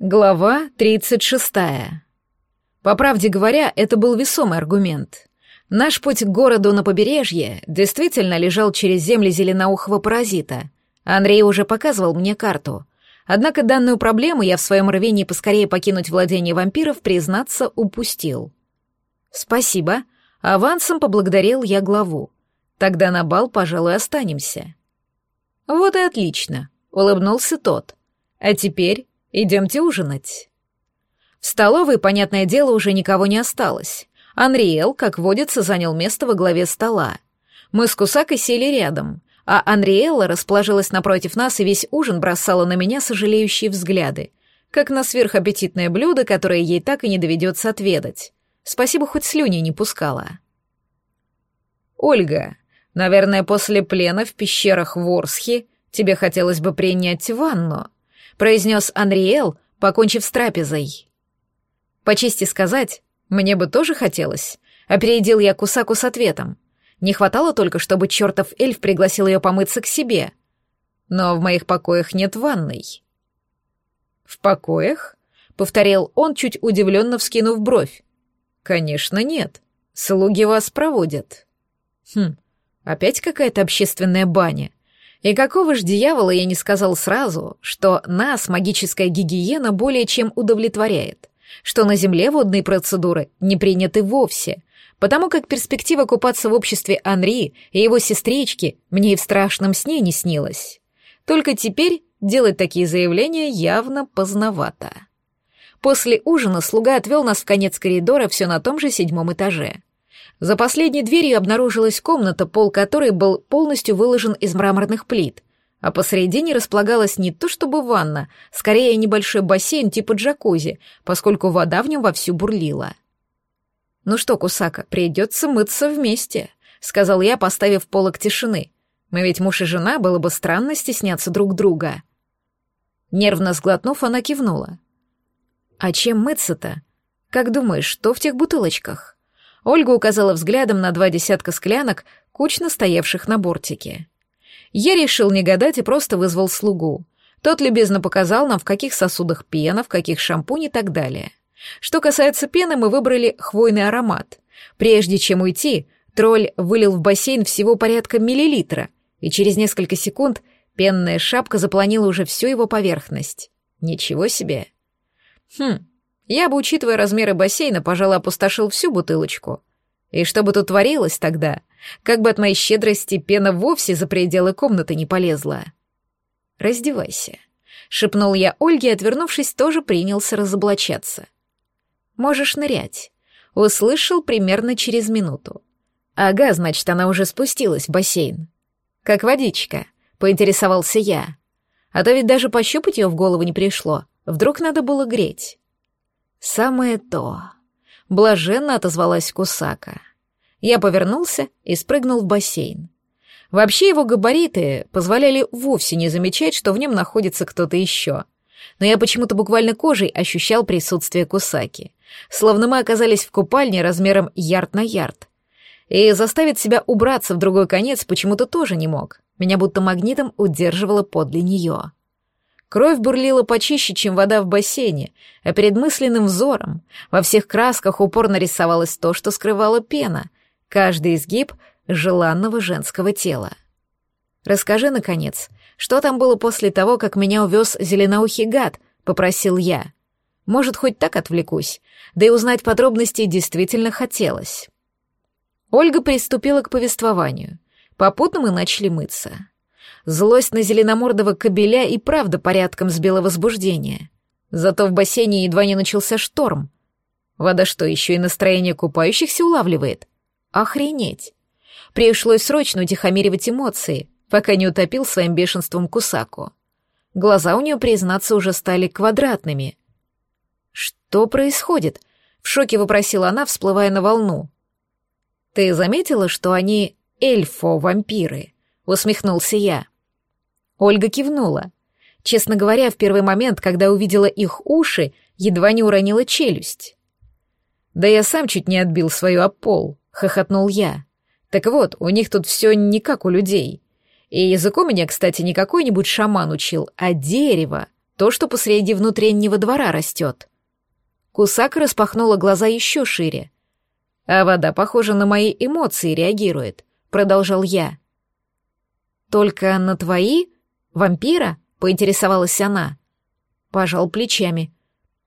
Глава 36. По правде говоря, это был весомый аргумент. Наш путь к городу на побережье действительно лежал через земли зеленоухого паразита. Андрей уже показывал мне карту. Однако данную проблему я в своем рвении поскорее покинуть владение вампиров, признаться, упустил. «Спасибо», Авансом поблагодарил я главу. Тогда на бал, пожалуй, останемся. Вот и отлично, улыбнулся тот. А теперь идемте ужинать. В столовой, понятное дело, уже никого не осталось. Анриэл, как водится, занял место во главе стола. Мы с Кусакой сели рядом, а Анриэла расположилась напротив нас и весь ужин бросала на меня сожалеющие взгляды, как на сверхаппетитное блюдо, которое ей так и не доведется отведать. Спасибо, хоть слюни не пускала. «Ольга, наверное, после плена в пещерах Ворсхи тебе хотелось бы принять ванну», произнес Анриэл, покончив с трапезой. По чести сказать, мне бы тоже хотелось. Опередил я Кусаку с ответом. Не хватало только, чтобы чертов эльф пригласил ее помыться к себе. Но в моих покоях нет ванной. «В покоях?» — повторил он, чуть удивленно вскинув бровь. «Конечно, нет. Слуги вас проводят». «Хм, опять какая-то общественная баня. И какого ж дьявола я не сказал сразу, что нас магическая гигиена более чем удовлетворяет, что на Земле водные процедуры не приняты вовсе, потому как перспектива купаться в обществе Анри и его сестрички мне и в страшном сне не снилась. Только теперь делать такие заявления явно поздновато. После ужина слуга отвел нас в конец коридора все на том же седьмом этаже. За последней дверью обнаружилась комната, пол которой был полностью выложен из мраморных плит, а посередине располагалась не то чтобы ванна, скорее небольшой бассейн типа джакузи, поскольку вода в нем вовсю бурлила. «Ну что, Кусака, придется мыться вместе», — сказал я, поставив полок тишины. «Мы ведь муж и жена, было бы странно стесняться друг друга». Нервно сглотнув, она кивнула. «А чем мыться-то? Как думаешь, что в тех бутылочках?» Ольга указала взглядом на два десятка склянок, кучно стоявших на бортике. Я решил не гадать и просто вызвал слугу. Тот любезно показал нам, в каких сосудах пена, в каких шампунь и так далее. Что касается пены, мы выбрали хвойный аромат. Прежде чем уйти, тролль вылил в бассейн всего порядка миллилитра, и через несколько секунд пенная шапка запланила уже всю его поверхность. Ничего себе. Хм, я бы, учитывая размеры бассейна, пожалуй, опустошил всю бутылочку. И что бы тут творилось тогда? Как бы от моей щедрости пена вовсе за пределы комнаты не полезла. «Раздевайся», — шепнул я Ольге, отвернувшись, тоже принялся разоблачаться. «Можешь нырять», — услышал примерно через минуту. «Ага, значит, она уже спустилась в бассейн». «Как водичка», — поинтересовался я. А то ведь даже пощупать ее в голову не пришло. Вдруг надо было греть. «Самое то», — блаженно отозвалась Кусака. Я повернулся и спрыгнул в бассейн. Вообще его габариты позволяли вовсе не замечать, что в нем находится кто-то еще. Но я почему-то буквально кожей ощущал присутствие Кусаки. Словно мы оказались в купальне размером ярд на ярд. И заставить себя убраться в другой конец почему-то тоже не мог. Меня будто магнитом удерживало подле нее. Кровь бурлила почище, чем вода в бассейне, а перед мысленным взором во всех красках упорно рисовалось то, что скрывала пена, каждый изгиб желанного женского тела. «Расскажи, наконец, что там было после того, как меня увез зеленоухий гад?» — попросил я. «Может, хоть так отвлекусь, да и узнать подробности действительно хотелось». Ольга приступила к повествованию. Попутно мы начали мыться. Злость на зеленомордого кобеля и правда порядком сбила возбуждение. Зато в бассейне едва не начался шторм. Вода что, еще и настроение купающихся улавливает? Охренеть! Пришлось срочно утихомиривать эмоции, пока не утопил своим бешенством Кусаку. Глаза у нее, признаться, уже стали квадратными. «Что происходит?» — в шоке вопросила она, всплывая на волну. «Ты заметила, что они эльфо-вампиры?» — усмехнулся я. Ольга кивнула. Честно говоря, в первый момент, когда увидела их уши, едва не уронила челюсть. «Да я сам чуть не отбил свою об пол», — хохотнул я. «Так вот, у них тут все не как у людей. И языком меня, кстати, не какой-нибудь шаман учил, а дерево, То, что посреди внутреннего двора растет. Кусака распахнула глаза еще шире. А вода, похоже, на мои эмоции реагирует, продолжал я. Только на твои? Вампира? Поинтересовалась она. Пожал плечами.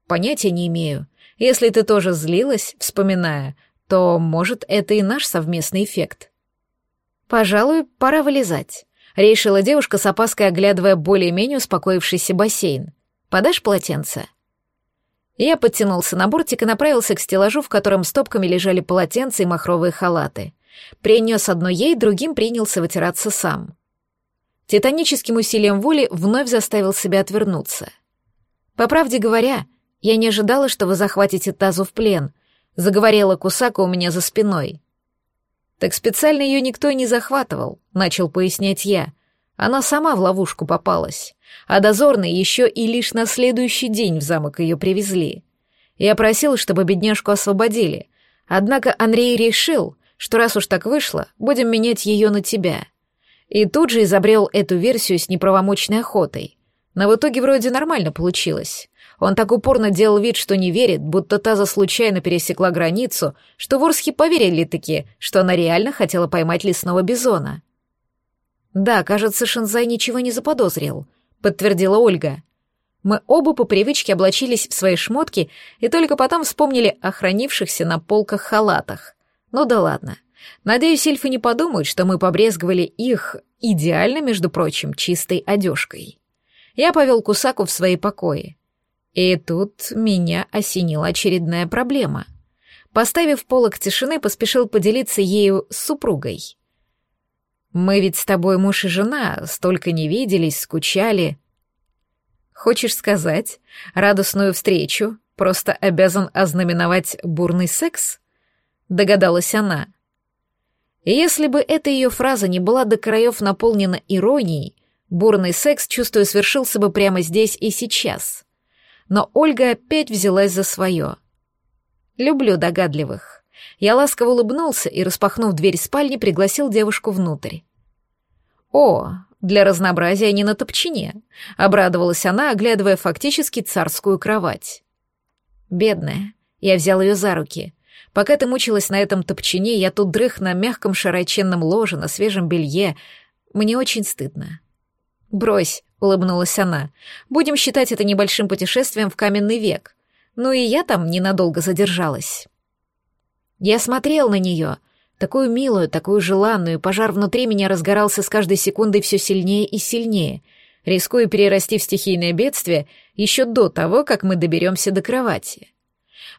Понятия не имею. Если ты тоже злилась, вспоминая, то, может, это и наш совместный эффект. Пожалуй, пора вылезать. Решила девушка с опаской, оглядывая более-менее успокоившийся бассейн. «Подашь полотенце?» Я подтянулся на бортик и направился к стеллажу, в котором стопками лежали полотенца и махровые халаты. Принес одно ей, другим принялся вытираться сам. Титаническим усилием воли вновь заставил себя отвернуться. По правде говоря, я не ожидала, что вы захватите Тазу в плен, заговорила Кусака у меня за спиной. Так специально ее никто и не захватывал, начал пояснять я. Она сама в ловушку попалась, а дозорные еще и лишь на следующий день в замок ее привезли. Я просил, чтобы бедняжку освободили, однако Андрей решил, что раз уж так вышло, будем менять ее на тебя. И тут же изобрел эту версию с неправомочной охотой. Но в итоге вроде нормально получилось. Он так упорно делал вид, что не верит, будто Таза случайно пересекла границу, что ворсхи поверили-таки, что она реально хотела поймать лесного бизона. «Да, кажется, Шинзай ничего не заподозрил», — подтвердила Ольга. Мы оба по привычке облачились в свои шмотки и только потом вспомнили о хранившихся на полках халатах. Ну да ладно. Надеюсь, эльфы не подумают, что мы побрезговали их, идеально, между прочим, чистой одежкой. Я повел Кусаку в свои покои. И тут меня осенила очередная проблема. Поставив полок тишины, поспешил поделиться ею с супругой. Мы ведь с тобой муж и жена, столько не виделись, скучали. Хочешь сказать, радостную встречу просто обязан ознаменовать бурный секс? Догадалась она. Если бы эта ее фраза не была до краев наполнена иронией, бурный секс, чувствую, свершился бы прямо здесь и сейчас. Но Ольга опять взялась за свое. Люблю догадливых. Я ласково улыбнулся и, распахнув дверь спальни, пригласил девушку внутрь. «О, для разнообразия не на топчине», — обрадовалась она, оглядывая фактически царскую кровать. «Бедная». Я взял ее за руки. Пока ты мучилась на этом топчине, я тут дрых на мягком широченном ложе, на свежем белье. Мне очень стыдно. «Брось», — улыбнулась она. «Будем считать это небольшим путешествием в каменный век. Ну и я там ненадолго задержалась». Я смотрел на нее, такую милую, такую желанную, пожар внутри меня разгорался с каждой секундой все сильнее и сильнее, рискуя перерасти в стихийное бедствие еще до того, как мы доберемся до кровати.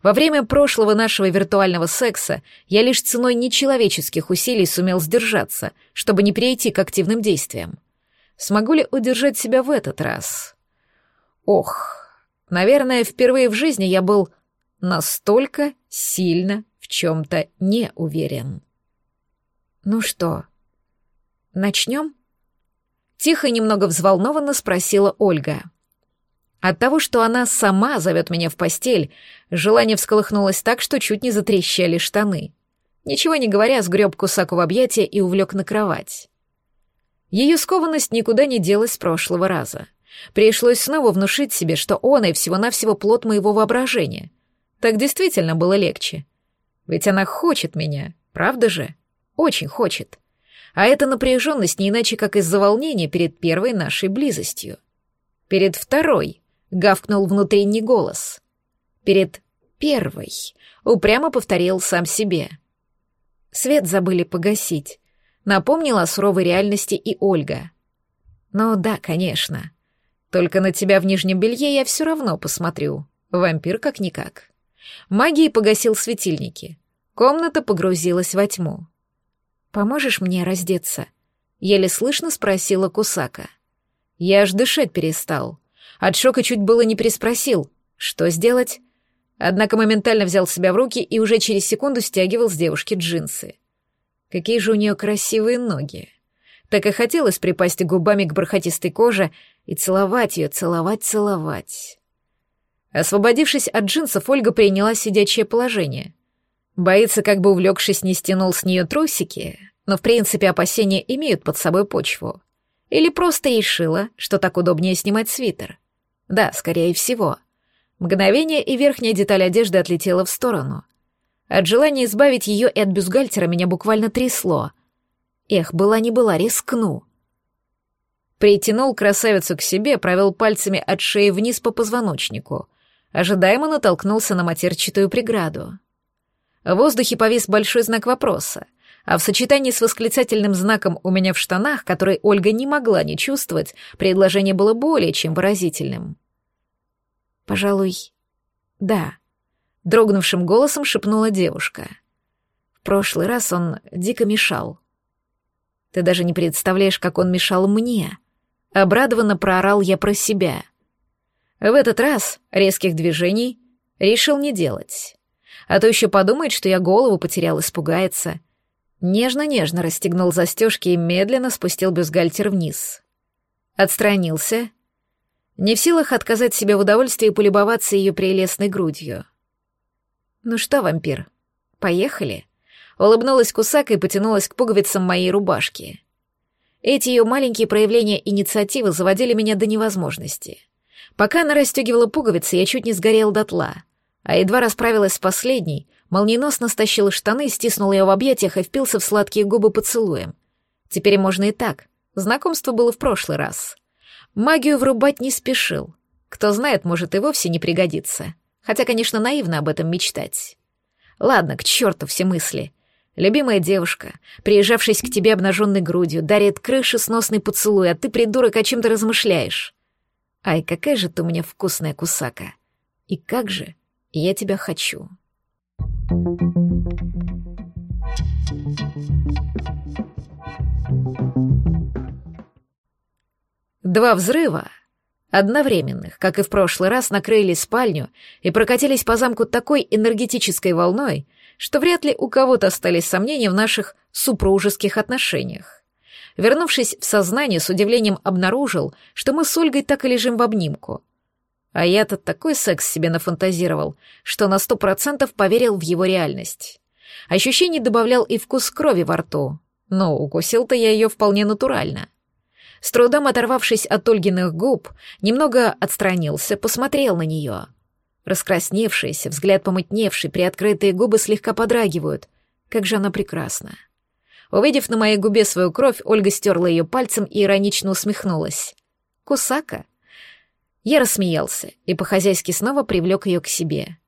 Во время прошлого нашего виртуального секса я лишь ценой нечеловеческих усилий сумел сдержаться, чтобы не перейти к активным действиям. Смогу ли удержать себя в этот раз? Ох, наверное, впервые в жизни я был настолько сильно в чем-то не уверен. «Ну что, начнем?» Тихо и немного взволнованно спросила Ольга. От того, что она сама зовет меня в постель, желание всколыхнулось так, что чуть не затрещали штаны. Ничего не говоря, сгреб кусаку в объятия и увлек на кровать. Ее скованность никуда не делась с прошлого раза. Пришлось снова внушить себе, что он и всего-навсего плод моего воображения. Так действительно было легче. Ведь она хочет меня, правда же? Очень хочет. А эта напряженность не иначе, как из-за волнения перед первой нашей близостью. Перед второй, гавкнул внутренний голос. Перед первой, упрямо повторил сам себе. Свет забыли погасить. Напомнила о суровой реальности и Ольга. Ну да, конечно. Только на тебя в нижнем белье я все равно посмотрю. Вампир как-никак. Магией погасил светильники. Комната погрузилась во тьму. «Поможешь мне раздеться?» — еле слышно спросила Кусака. Я аж дышать перестал. От шока чуть было не переспросил. Что сделать? Однако моментально взял себя в руки и уже через секунду стягивал с девушки джинсы. Какие же у нее красивые ноги. Так и хотелось припасть губами к бархатистой коже и целовать ее, целовать, целовать. Освободившись от джинсов, Ольга приняла сидячее положение. Боится, как бы увлекшись, не стянул с нее трусики, но в принципе опасения имеют под собой почву. Или просто решила, что так удобнее снимать свитер. Да, скорее всего. Мгновение, и верхняя деталь одежды отлетела в сторону. От желания избавить ее и от бюстгальтера меня буквально трясло. Эх, была не была, рискну. Притянул красавицу к себе, провел пальцами от шеи вниз по позвоночнику. Ожидаемо натолкнулся на матерчатую преграду. В воздухе повис большой знак вопроса, а в сочетании с восклицательным знаком у меня в штанах, который Ольга не могла не чувствовать, предложение было более чем выразительным. «Пожалуй, да», — дрогнувшим голосом шепнула девушка. «В прошлый раз он дико мешал. Ты даже не представляешь, как он мешал мне», Обрадованно проорал я про себя. В этот раз резких движений решил не делать. А то еще подумает, что я голову потерял, испугается. Нежно-нежно расстегнул застежки и медленно спустил бюстгальтер вниз. Отстранился. Не в силах отказать себе в удовольствии полюбоваться ее прелестной грудью. «Ну что, вампир, поехали?» Улыбнулась Кусака и потянулась к пуговицам моей рубашки. Эти ее маленькие проявления инициативы заводили меня до невозможности. Пока она расстегивала пуговицы, я чуть не сгорел дотла, а едва расправилась с последней, молниеносно стащила штаны, стиснула ее в объятиях и впился в сладкие губы поцелуем. Теперь можно и так. Знакомство было в прошлый раз. Магию врубать не спешил. Кто знает, может и вовсе не пригодится. Хотя, конечно, наивно об этом мечтать. Ладно, к черту все мысли. Любимая девушка, приезжавшись к тебе обнаженной грудью, дарит крышесносный поцелуй, а ты, придурок, о чем-то размышляешь. Ай, какая же ты у меня вкусная кусака. И как же я тебя хочу. Два взрыва, одновременных, как и в прошлый раз, накрыли спальню и прокатились по замку такой энергетической волной, что вряд ли у кого-то остались сомнения в наших супружеских отношениях. Вернувшись в сознание, с удивлением обнаружил, что мы с Ольгой так и лежим в обнимку. А я-то такой секс себе нафантазировал, что на сто процентов поверил в его реальность. Ощущений добавлял и вкус крови во рту, но укусил-то я ее вполне натурально. С трудом оторвавшись от Ольгиных губ, немного отстранился, посмотрел на нее — Раскрасневшаяся, взгляд помутневший, приоткрытые губы слегка подрагивают. Как же она прекрасна. Увидев на моей губе свою кровь, Ольга стерла ее пальцем и иронично усмехнулась. «Кусака?» Я рассмеялся и по-хозяйски снова привлек ее к себе.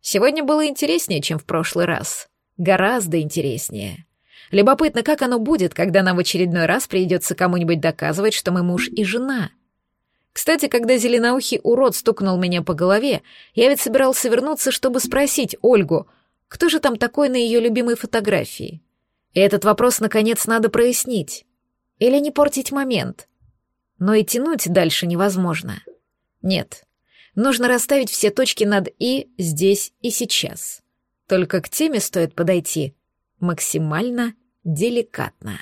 Сегодня было интереснее, чем в прошлый раз. Гораздо интереснее. Любопытно, как оно будет, когда нам в очередной раз придется кому-нибудь доказывать, что мы муж и жена. Кстати, когда зеленоухий урод стукнул меня по голове, я ведь собирался вернуться, чтобы спросить Ольгу, кто же там такой на ее любимой фотографии. И этот вопрос, наконец, надо прояснить. Или не портить момент. Но и тянуть дальше невозможно. Нет, нужно расставить все точки над «и» здесь и сейчас. Только к теме стоит подойти максимально деликатно.